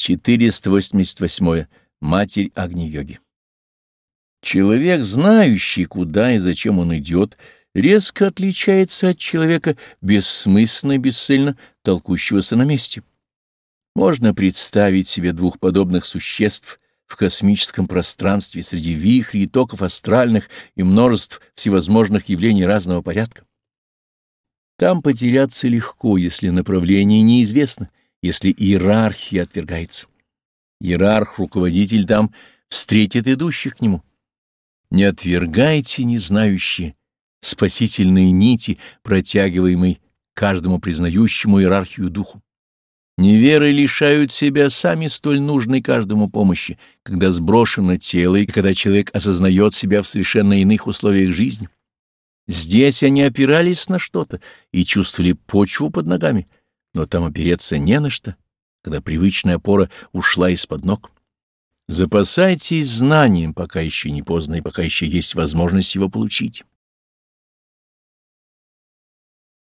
488. Матерь Агни-йоги. Человек, знающий, куда и зачем он идет, резко отличается от человека бессмысленно и бесцельно толкущегося на месте. Можно представить себе двух подобных существ в космическом пространстве среди вихрей токов астральных и множеств всевозможных явлений разного порядка. Там потеряться легко, если направление неизвестно, если иерархия отвергается. Иерарх-руководитель там встретит идущих к нему. Не отвергайте незнающие спасительные нити, протягиваемые каждому признающему иерархию духу. Неверы лишают себя сами столь нужной каждому помощи, когда сброшено тело и когда человек осознает себя в совершенно иных условиях жизни. Здесь они опирались на что-то и чувствовали почву под ногами, но там опереться не на что, когда привычная опора ушла из-под ног. Запасайтесь знанием, пока еще не поздно и пока еще есть возможность его получить.